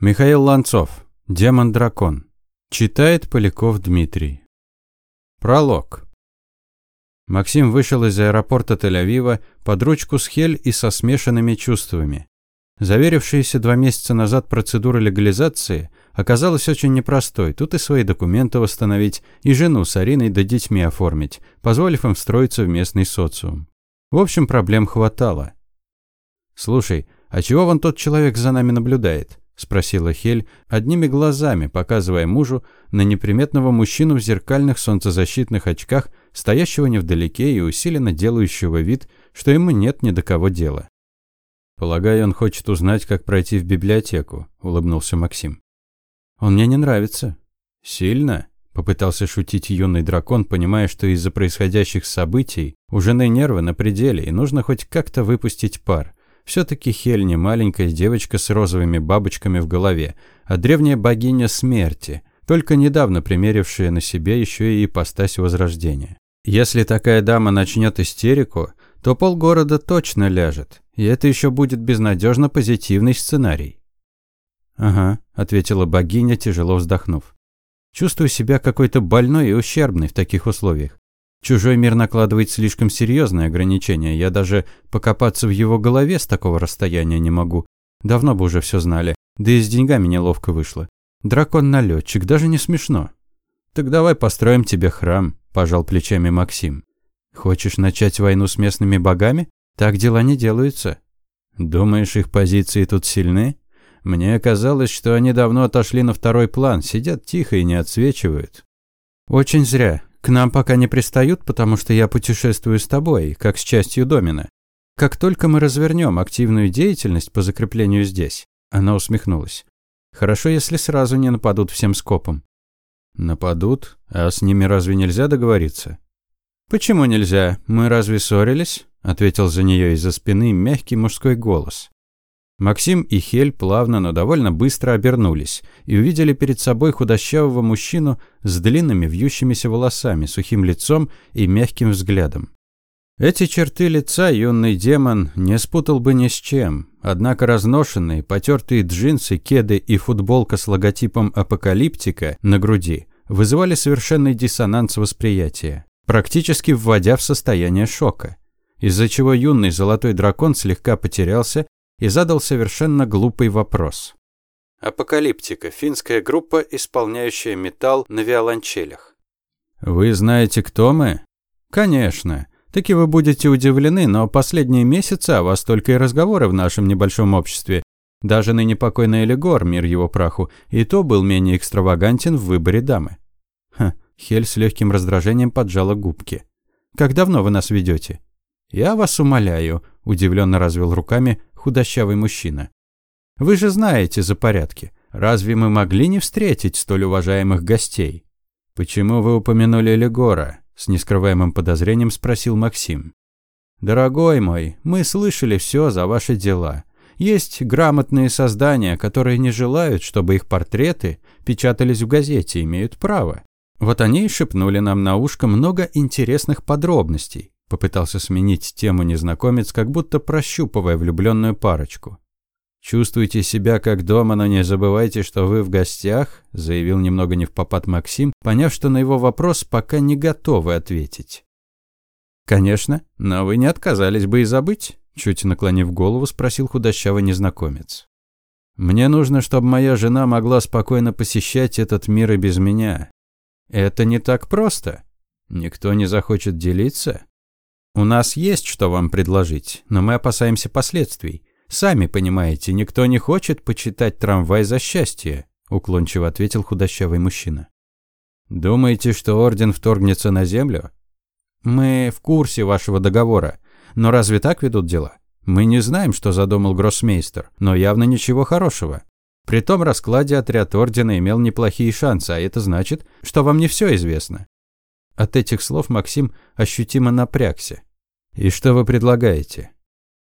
Михаил Ланцов. Демон-дракон. Читает Поляков Дмитрий. Пролог. Максим вышел из аэропорта Тель-Авива под ручку с Хель и со смешанными чувствами. Заверившаяся два месяца назад процедура легализации оказалась очень непростой. Тут и свои документы восстановить, и жену с Ариной да детьми оформить, позволив им встроиться в местный социум. В общем, проблем хватало. «Слушай, а чего вон тот человек за нами наблюдает?» – спросила Хель, одними глазами показывая мужу на неприметного мужчину в зеркальных солнцезащитных очках, стоящего невдалеке и усиленно делающего вид, что ему нет ни до кого дела. «Полагаю, он хочет узнать, как пройти в библиотеку», – улыбнулся Максим. «Он мне не нравится». «Сильно?» – попытался шутить юный дракон, понимая, что из-за происходящих событий у жены нервы на пределе, и нужно хоть как-то выпустить пар. Все-таки Хель не маленькая девочка с розовыми бабочками в голове, а древняя богиня смерти, только недавно примерившая на себе еще и ипостась возрождения. Если такая дама начнет истерику, то полгорода точно ляжет, и это еще будет безнадежно позитивный сценарий. «Ага», — ответила богиня, тяжело вздохнув. «Чувствую себя какой-то больной и ущербной в таких условиях. Чужой мир накладывает слишком серьезные ограничения. Я даже покопаться в его голове с такого расстояния не могу. Давно бы уже все знали. Да и с деньгами неловко вышло. Дракон-налетчик, даже не смешно. Так давай построим тебе храм, пожал плечами Максим. Хочешь начать войну с местными богами? Так дела не делаются. Думаешь, их позиции тут сильны? Мне казалось, что они давно отошли на второй план, сидят тихо и не отсвечивают. Очень зря. К нам пока не пристают, потому что я путешествую с тобой, как с частью домина. Как только мы развернем активную деятельность по закреплению здесь, она усмехнулась. Хорошо, если сразу не нападут всем скопом. Нападут? А с ними разве нельзя договориться? Почему нельзя? Мы разве ссорились? Ответил за нее из-за спины мягкий мужской голос. Максим и Хель плавно, но довольно быстро обернулись и увидели перед собой худощавого мужчину с длинными вьющимися волосами, сухим лицом и мягким взглядом. Эти черты лица юный демон не спутал бы ни с чем, однако разношенные, потертые джинсы, кеды и футболка с логотипом «Апокалиптика» на груди вызывали совершенный диссонанс восприятия, практически вводя в состояние шока из-за чего юный золотой дракон слегка потерялся и задал совершенно глупый вопрос. Апокалиптика – финская группа, исполняющая металл на виолончелях. «Вы знаете, кто мы?» «Конечно. Таки вы будете удивлены, но последние месяцы о вас только и разговоры в нашем небольшом обществе. Даже ныне покойный Элигор, мир его праху, и то был менее экстравагантен в выборе дамы». Ха, Хель с легким раздражением поджала губки. «Как давно вы нас ведете?» «Я вас умоляю», – удивленно развел руками худощавый мужчина. «Вы же знаете за порядки. Разве мы могли не встретить столь уважаемых гостей?» «Почему вы упомянули Легора?» – с нескрываемым подозрением спросил Максим. «Дорогой мой, мы слышали все за ваши дела. Есть грамотные создания, которые не желают, чтобы их портреты печатались в газете, имеют право. Вот они и шепнули нам на ушко много интересных подробностей. Попытался сменить тему незнакомец, как будто прощупывая влюбленную парочку. «Чувствуйте себя как дома, но не забывайте, что вы в гостях», заявил немного не в попад Максим, поняв, что на его вопрос пока не готовы ответить. «Конечно, но вы не отказались бы и забыть», чуть наклонив голову, спросил худощавый незнакомец. «Мне нужно, чтобы моя жена могла спокойно посещать этот мир и без меня. Это не так просто. Никто не захочет делиться?» У нас есть что вам предложить, но мы опасаемся последствий. Сами понимаете, никто не хочет почитать трамвай за счастье, уклончиво ответил худощавый мужчина. Думаете, что орден вторгнется на землю? Мы в курсе вашего договора, но разве так ведут дела? Мы не знаем, что задумал гроссмейстер, но явно ничего хорошего. При том раскладе отряд ордена имел неплохие шансы, а это значит, что вам не все известно. От этих слов Максим ощутимо напрягся. «И что вы предлагаете?»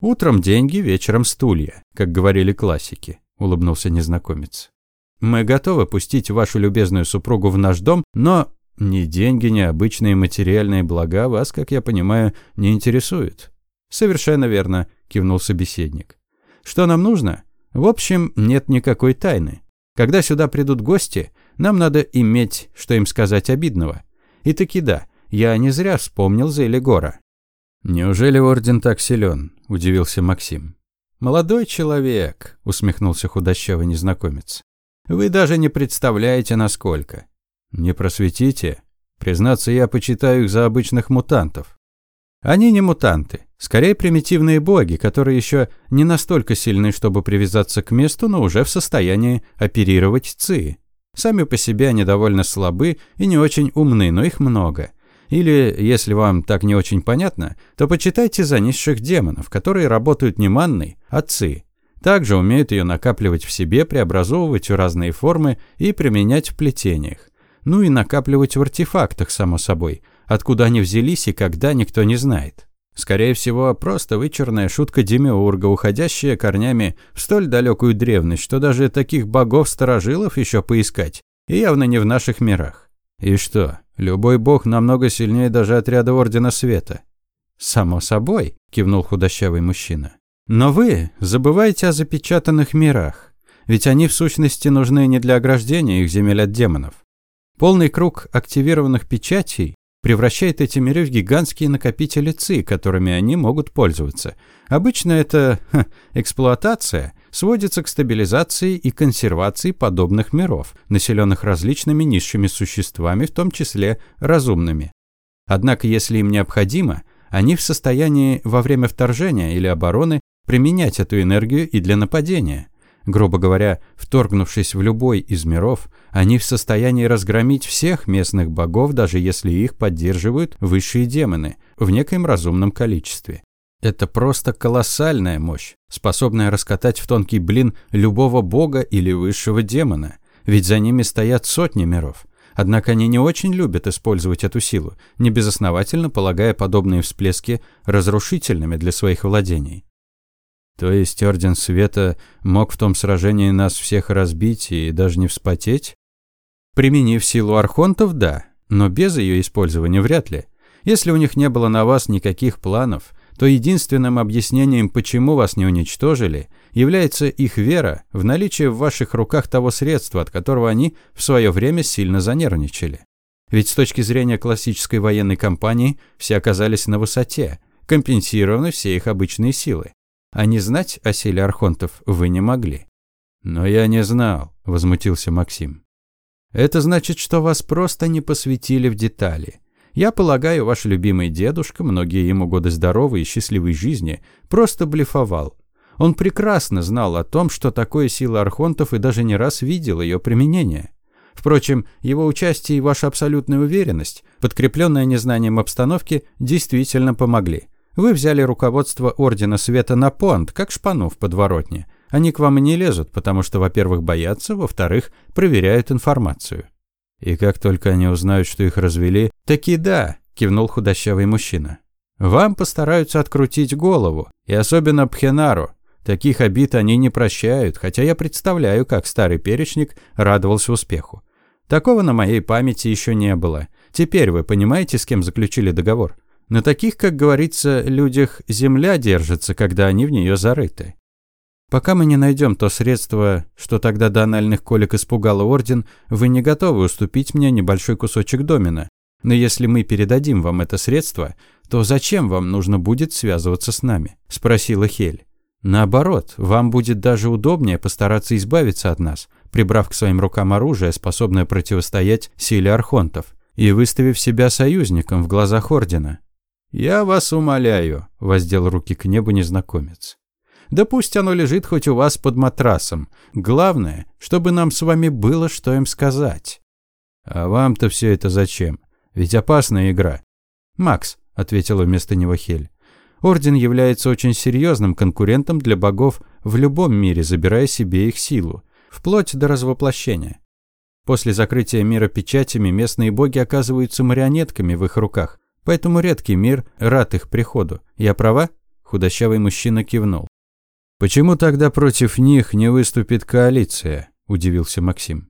«Утром деньги, вечером стулья», как говорили классики», – улыбнулся незнакомец. «Мы готовы пустить вашу любезную супругу в наш дом, но ни деньги, ни обычные материальные блага вас, как я понимаю, не интересуют». «Совершенно верно», – кивнул собеседник. «Что нам нужно? В общем, нет никакой тайны. Когда сюда придут гости, нам надо иметь, что им сказать обидного. И таки да, я не зря вспомнил за Элигора. «Неужели орден так силен?» – удивился Максим. «Молодой человек», – усмехнулся худощавый незнакомец. «Вы даже не представляете, насколько». «Не просветите? Признаться, я почитаю их за обычных мутантов». «Они не мутанты. Скорее примитивные боги, которые еще не настолько сильны, чтобы привязаться к месту, но уже в состоянии оперировать ЦИ. Сами по себе они довольно слабы и не очень умны, но их много. Или, если вам так не очень понятно, то почитайте за низших демонов, которые работают не манной, а ци. Также умеют ее накапливать в себе, преобразовывать в разные формы и применять в плетениях. Ну и накапливать в артефактах, само собой. Откуда они взялись и когда, никто не знает. Скорее всего, просто вычурная шутка Демиурга, уходящая корнями в столь далекую древность, что даже таких богов-старожилов еще поискать, и явно не в наших мирах. И что, любой бог намного сильнее даже отряда Ордена Света? «Само собой», – кивнул худощавый мужчина. «Но вы забываете о запечатанных мирах, ведь они в сущности нужны не для ограждения их земель от демонов. Полный круг активированных печатей превращает эти миры в гигантские накопители ЦИ, которыми они могут пользоваться. Обычно эта ха, эксплуатация сводится к стабилизации и консервации подобных миров, населенных различными низшими существами, в том числе разумными. Однако, если им необходимо, они в состоянии во время вторжения или обороны применять эту энергию и для нападения – Грубо говоря, вторгнувшись в любой из миров, они в состоянии разгромить всех местных богов, даже если их поддерживают высшие демоны в некоем разумном количестве. Это просто колоссальная мощь, способная раскатать в тонкий блин любого бога или высшего демона, ведь за ними стоят сотни миров. Однако они не очень любят использовать эту силу, небезосновательно полагая подобные всплески разрушительными для своих владений. То есть Орден Света мог в том сражении нас всех разбить и даже не вспотеть? Применив силу архонтов, да, но без ее использования вряд ли. Если у них не было на вас никаких планов, то единственным объяснением, почему вас не уничтожили, является их вера в наличие в ваших руках того средства, от которого они в свое время сильно занервничали. Ведь с точки зрения классической военной кампании все оказались на высоте, компенсированы все их обычные силы. А не знать о силе архонтов вы не могли. Но я не знал, возмутился Максим. Это значит, что вас просто не посвятили в детали. Я полагаю, ваш любимый дедушка, многие ему годы здоровой и счастливой жизни, просто блефовал. Он прекрасно знал о том, что такое сила архонтов и даже не раз видел ее применение. Впрочем, его участие и ваша абсолютная уверенность, подкрепленная незнанием обстановки, действительно помогли. Вы взяли руководство Ордена Света на понт, как шпану в подворотне. Они к вам и не лезут, потому что, во-первых, боятся, во-вторых, проверяют информацию. И как только они узнают, что их развели, таки да, кивнул худощавый мужчина. Вам постараются открутить голову, и особенно Пхенару. Таких обид они не прощают, хотя я представляю, как старый перечник радовался успеху. Такого на моей памяти еще не было. Теперь вы понимаете, с кем заключили договор? На таких, как говорится, людях земля держится, когда они в нее зарыты. Пока мы не найдем то средство, что тогда до анальных колик испугало Орден, вы не готовы уступить мне небольшой кусочек домина. Но если мы передадим вам это средство, то зачем вам нужно будет связываться с нами?» – спросила Хель. «Наоборот, вам будет даже удобнее постараться избавиться от нас, прибрав к своим рукам оружие, способное противостоять силе архонтов, и выставив себя союзником в глазах Ордена. «Я вас умоляю», – воздел руки к небу незнакомец. «Да пусть оно лежит хоть у вас под матрасом. Главное, чтобы нам с вами было что им сказать». «А вам-то все это зачем? Ведь опасная игра». «Макс», – ответила вместо него Хель. «Орден является очень серьезным конкурентом для богов в любом мире, забирая себе их силу, вплоть до развоплощения. После закрытия мира печатями местные боги оказываются марионетками в их руках. Поэтому редкий мир рад их приходу. Я права?» Худощавый мужчина кивнул. «Почему тогда против них не выступит коалиция?» – удивился Максим.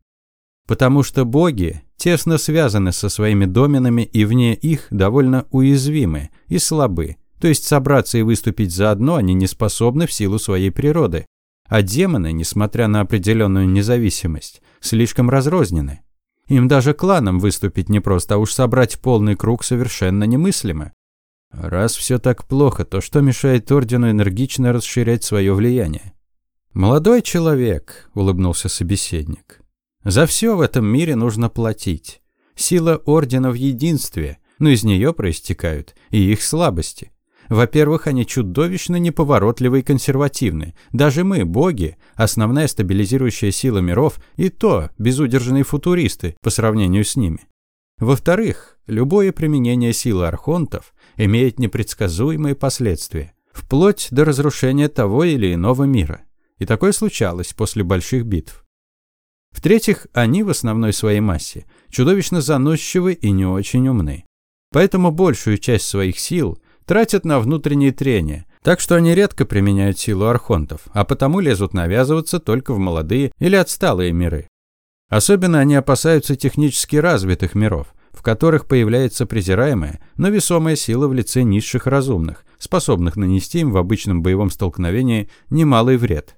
«Потому что боги тесно связаны со своими доменами и вне их довольно уязвимы и слабы. То есть собраться и выступить заодно они не способны в силу своей природы. А демоны, несмотря на определенную независимость, слишком разрознены. Им даже кланом выступить непросто, а уж собрать полный круг совершенно немыслимо. Раз все так плохо, то что мешает Ордену энергично расширять свое влияние? «Молодой человек», – улыбнулся собеседник, – «за все в этом мире нужно платить. Сила Ордена в единстве, но из нее проистекают и их слабости. Во-первых, они чудовищно неповоротливы и консервативны. Даже мы, боги, основная стабилизирующая сила миров, и то безудержные футуристы по сравнению с ними. Во-вторых, любое применение силы архонтов имеет непредсказуемые последствия, вплоть до разрушения того или иного мира. И такое случалось после больших битв. В-третьих, они в основной своей массе чудовищно заносчивы и не очень умны. Поэтому большую часть своих сил тратят на внутренние трения, так что они редко применяют силу архонтов, а потому лезут навязываться только в молодые или отсталые миры. Особенно они опасаются технически развитых миров, в которых появляется презираемая, но весомая сила в лице низших разумных, способных нанести им в обычном боевом столкновении немалый вред.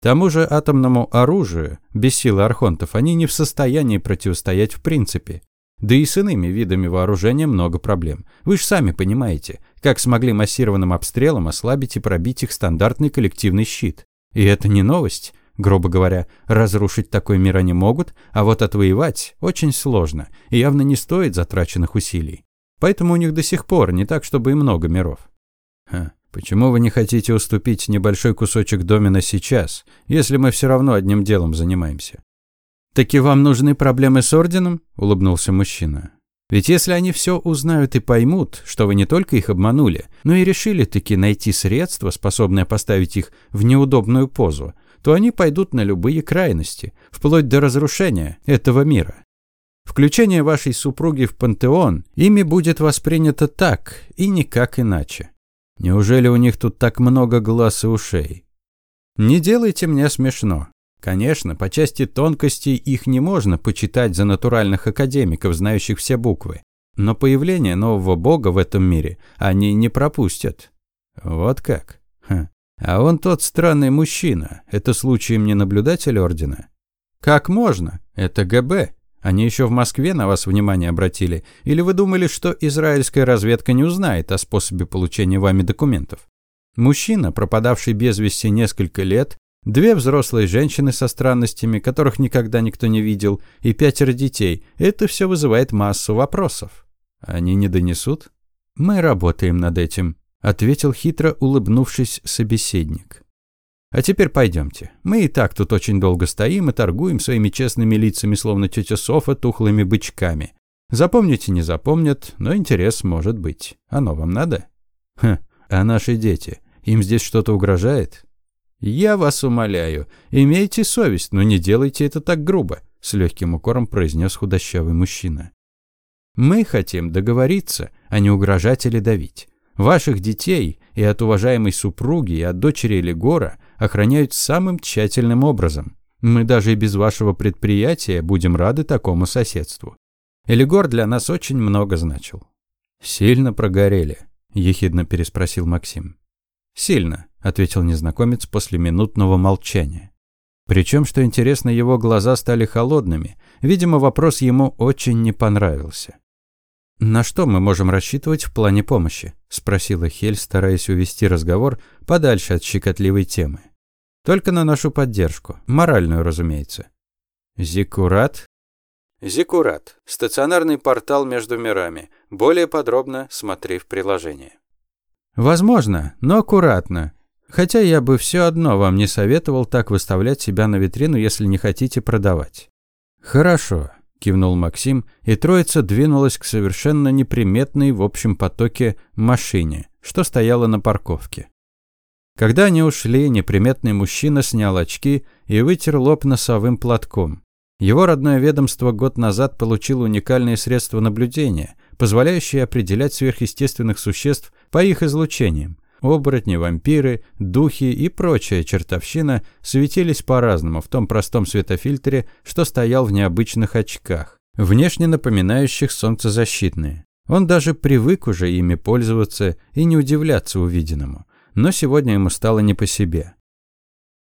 Тому же атомному оружию, без силы архонтов, они не в состоянии противостоять в принципе. Да и с иными видами вооружения много проблем. Вы же сами понимаете, как смогли массированным обстрелом ослабить и пробить их стандартный коллективный щит. И это не новость. Грубо говоря, разрушить такой мир они могут, а вот отвоевать очень сложно и явно не стоит затраченных усилий. Поэтому у них до сих пор не так, чтобы и много миров. Ха, почему вы не хотите уступить небольшой кусочек домена сейчас, если мы все равно одним делом занимаемся? «Таки вам нужны проблемы с орденом?» – улыбнулся мужчина. «Ведь если они все узнают и поймут, что вы не только их обманули, но и решили таки найти средства, способные поставить их в неудобную позу, то они пойдут на любые крайности, вплоть до разрушения этого мира. Включение вашей супруги в пантеон ими будет воспринято так и никак иначе. Неужели у них тут так много глаз и ушей? Не делайте мне смешно. Конечно, по части тонкостей их не можно почитать за натуральных академиков, знающих все буквы. Но появление нового бога в этом мире они не пропустят. Вот как? Ха. А он тот странный мужчина. Это случаем не наблюдатель ордена? Как можно? Это ГБ. Они еще в Москве на вас внимание обратили? Или вы думали, что израильская разведка не узнает о способе получения вами документов? Мужчина, пропадавший без вести несколько лет, Две взрослые женщины со странностями, которых никогда никто не видел, и пятеро детей. Это все вызывает массу вопросов. Они не донесут? Мы работаем над этим, ответил хитро улыбнувшись собеседник. А теперь пойдемте. Мы и так тут очень долго стоим и торгуем своими честными лицами, словно тетя Софа, тухлыми бычками. Запомните, не запомнят, но интерес может быть. Оно вам надо? Хм, а наши дети? Им здесь что-то угрожает? «Я вас умоляю, имейте совесть, но не делайте это так грубо», – с легким укором произнес худощавый мужчина. «Мы хотим договориться, а не угрожать или давить. Ваших детей и от уважаемой супруги, и от дочери Легора охраняют самым тщательным образом. Мы даже и без вашего предприятия будем рады такому соседству. Элигор для нас очень много значил». «Сильно прогорели?» – ехидно переспросил Максим. «Сильно», – ответил незнакомец после минутного молчания. Причем, что интересно, его глаза стали холодными. Видимо, вопрос ему очень не понравился. «На что мы можем рассчитывать в плане помощи?» – спросила Хель, стараясь увести разговор подальше от щекотливой темы. «Только на нашу поддержку. Моральную, разумеется». «Зиккурат?» «Зиккурат. Стационарный портал между мирами. Более подробно смотри в приложении». Возможно, но аккуратно. Хотя я бы все одно вам не советовал так выставлять себя на витрину, если не хотите продавать. Хорошо, кивнул Максим, и троица двинулась к совершенно неприметной в общем потоке машине, что стояла на парковке. Когда они ушли, неприметный мужчина снял очки и вытер лоб носовым платком. Его родное ведомство год назад получило уникальные средства наблюдения, позволяющие определять сверхъестественных существ по их излучениям. Оборотни, вампиры, духи и прочая чертовщина светились по-разному в том простом светофильтре, что стоял в необычных очках, внешне напоминающих солнцезащитные. Он даже привык уже ими пользоваться и не удивляться увиденному. Но сегодня ему стало не по себе.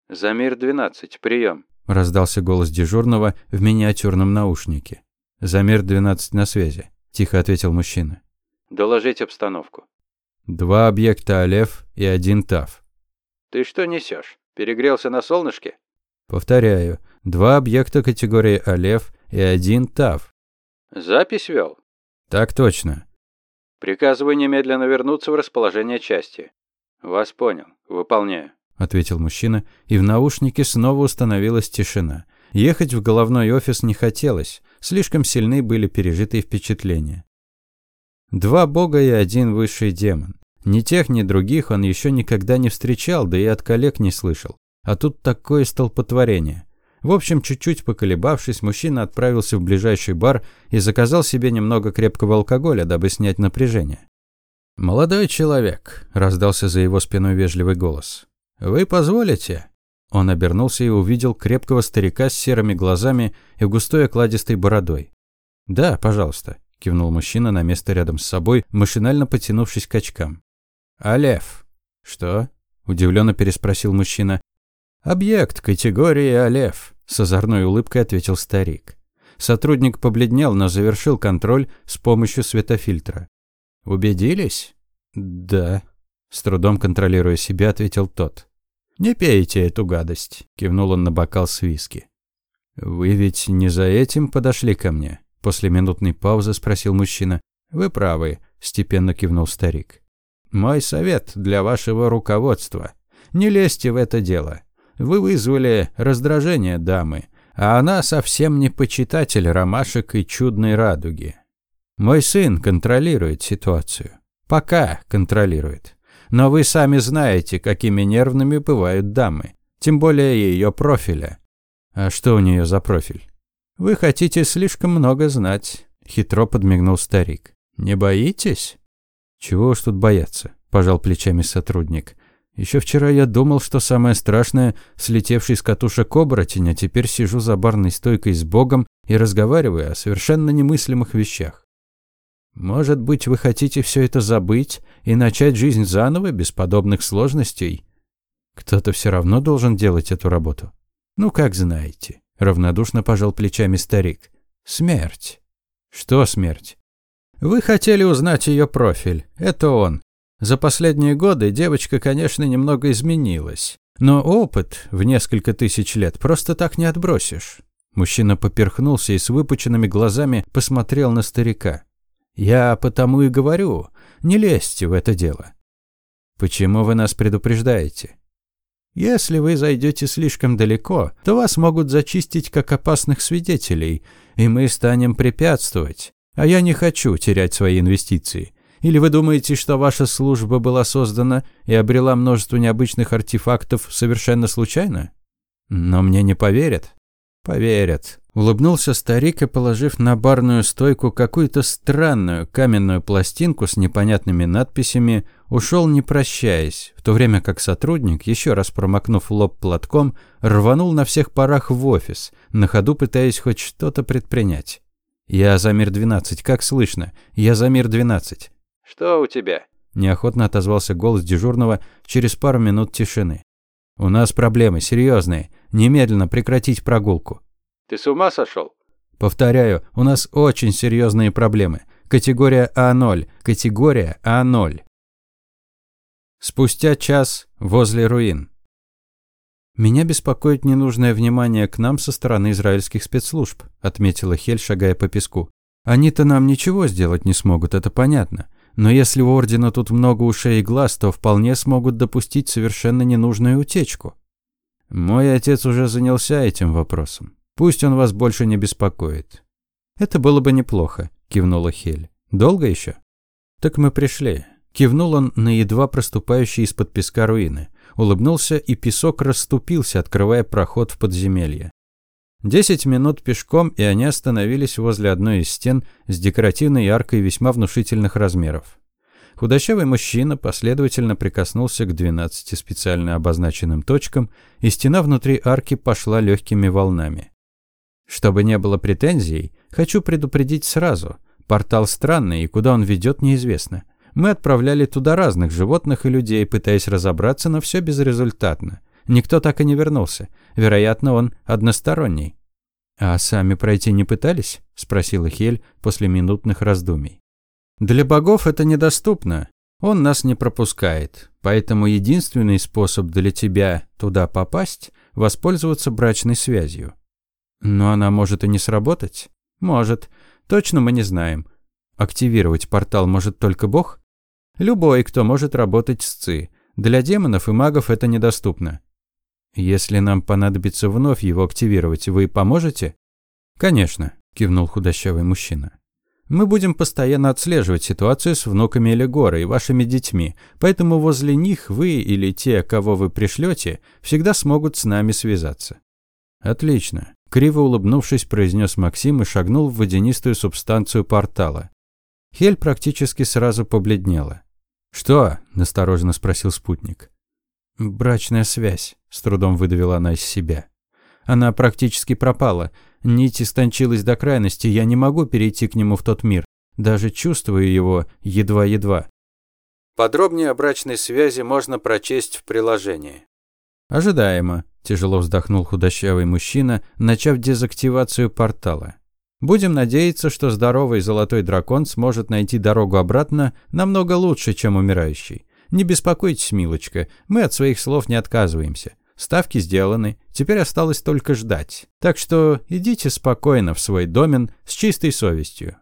«Замир-12, прием», – раздался голос дежурного в миниатюрном наушнике. «Замир-12 на связи», – тихо ответил мужчина. «Доложить обстановку». «Два объекта Алев и один ТАФ». «Ты что несешь? Перегрелся на солнышке?» «Повторяю, два объекта категории Алев и один ТАФ». «Запись вел?» «Так точно». «Приказываю немедленно вернуться в расположение части». «Вас понял. Выполняю». – ответил мужчина, и в наушнике снова установилась тишина. Ехать в головной офис не хотелось, слишком сильны были пережитые впечатления. Два бога и один высший демон. Ни тех, ни других он еще никогда не встречал, да и от коллег не слышал. А тут такое столпотворение. В общем, чуть-чуть поколебавшись, мужчина отправился в ближайший бар и заказал себе немного крепкого алкоголя, дабы снять напряжение. «Молодой человек», – раздался за его спиной вежливый голос. «Вы позволите?» Он обернулся и увидел крепкого старика с серыми глазами и густой окладистой бородой. «Да, пожалуйста», – кивнул мужчина на место рядом с собой, машинально потянувшись к очкам. «Алев». «Что?» – удивленно переспросил мужчина. «Объект категории Алев», – с озорной улыбкой ответил старик. Сотрудник побледнел, но завершил контроль с помощью светофильтра. «Убедились?» «Да», – с трудом контролируя себя, ответил тот. «Не пейте эту гадость», – кивнул он на бокал с виски. «Вы ведь не за этим подошли ко мне?» После минутной паузы спросил мужчина. «Вы правы», – степенно кивнул старик. «Мой совет для вашего руководства. Не лезьте в это дело. Вы вызвали раздражение дамы, а она совсем не почитатель ромашек и чудной радуги. Мой сын контролирует ситуацию. Пока контролирует. Но вы сами знаете, какими нервными бывают дамы. Тем более ее профиля. А что у нее за профиль? Вы хотите слишком много знать, хитро подмигнул старик. Не боитесь? Чего уж тут бояться, пожал плечами сотрудник. Еще вчера я думал, что самое страшное – слетевший с катушек оборотень, а теперь сижу за барной стойкой с Богом и разговариваю о совершенно немыслимых вещах. Может быть, вы хотите все это забыть и начать жизнь заново, без подобных сложностей? Кто-то все равно должен делать эту работу. Ну, как знаете. Равнодушно пожал плечами старик. Смерть. Что смерть? Вы хотели узнать ее профиль. Это он. За последние годы девочка, конечно, немного изменилась. Но опыт в несколько тысяч лет просто так не отбросишь. Мужчина поперхнулся и с выпученными глазами посмотрел на старика. Я потому и говорю, не лезьте в это дело. Почему вы нас предупреждаете? Если вы зайдете слишком далеко, то вас могут зачистить как опасных свидетелей, и мы станем препятствовать. А я не хочу терять свои инвестиции. Или вы думаете, что ваша служба была создана и обрела множество необычных артефактов совершенно случайно? Но мне не поверят. Поверят. Улыбнулся старик и, положив на барную стойку какую-то странную каменную пластинку с непонятными надписями, ушел не прощаясь, в то время как сотрудник, еще раз промокнув лоб платком, рванул на всех парах в офис, на ходу пытаясь хоть что-то предпринять. «Я за мир 12, как слышно? Я за мир 12». «Что у тебя?» – неохотно отозвался голос дежурного через пару минут тишины. «У нас проблемы, серьезные. Немедленно прекратить прогулку». Ты с ума сошел? Повторяю, у нас очень серьезные проблемы. Категория А0. Категория А0. Спустя час возле руин. «Меня беспокоит ненужное внимание к нам со стороны израильских спецслужб», отметила Хель, шагая по песку. «Они-то нам ничего сделать не смогут, это понятно. Но если у Ордена тут много ушей и глаз, то вполне смогут допустить совершенно ненужную утечку». Мой отец уже занялся этим вопросом. Пусть он вас больше не беспокоит. Это было бы неплохо, кивнула Хель. Долго еще? Так мы пришли. Кивнул он на едва проступающие из-под песка руины. Улыбнулся, и песок расступился, открывая проход в подземелье. Десять минут пешком, и они остановились возле одной из стен с декоративной аркой весьма внушительных размеров. Худощавый мужчина последовательно прикоснулся к 12 специально обозначенным точкам, и стена внутри арки пошла легкими волнами. Чтобы не было претензий, хочу предупредить сразу. Портал странный, и куда он ведет, неизвестно. Мы отправляли туда разных животных и людей, пытаясь разобраться, но все безрезультатно. Никто так и не вернулся. Вероятно, он односторонний. «А сами пройти не пытались?» – спросила Хель после минутных раздумий. «Для богов это недоступно. Он нас не пропускает. Поэтому единственный способ для тебя туда попасть – воспользоваться брачной связью. Но она может и не сработать? Может. Точно мы не знаем. Активировать портал может только бог? Любой, кто может работать с ЦИ. Для демонов и магов это недоступно. Если нам понадобится вновь его активировать, вы поможете? Конечно, кивнул худощавый мужчина. Мы будем постоянно отслеживать ситуацию с внуками Элегора и вашими детьми, поэтому возле них вы или те, кого вы пришлете, всегда смогут с нами связаться. Отлично. Криво улыбнувшись, произнес Максим и шагнул в водянистую субстанцию портала. Хель практически сразу побледнела. «Что?» – настороженно спросил спутник. «Брачная связь», – с трудом выдавила она из себя. «Она практически пропала. Нить истончилась до крайности, я не могу перейти к нему в тот мир. Даже чувствую его едва-едва». Подробнее о брачной связи можно прочесть в приложении. «Ожидаемо», – тяжело вздохнул худощавый мужчина, начав дезактивацию портала. Будем надеяться, что здоровый золотой дракон сможет найти дорогу обратно намного лучше, чем умирающий. Не беспокойтесь, милочка, мы от своих слов не отказываемся. Ставки сделаны, теперь осталось только ждать. Так что идите спокойно в свой домен с чистой совестью.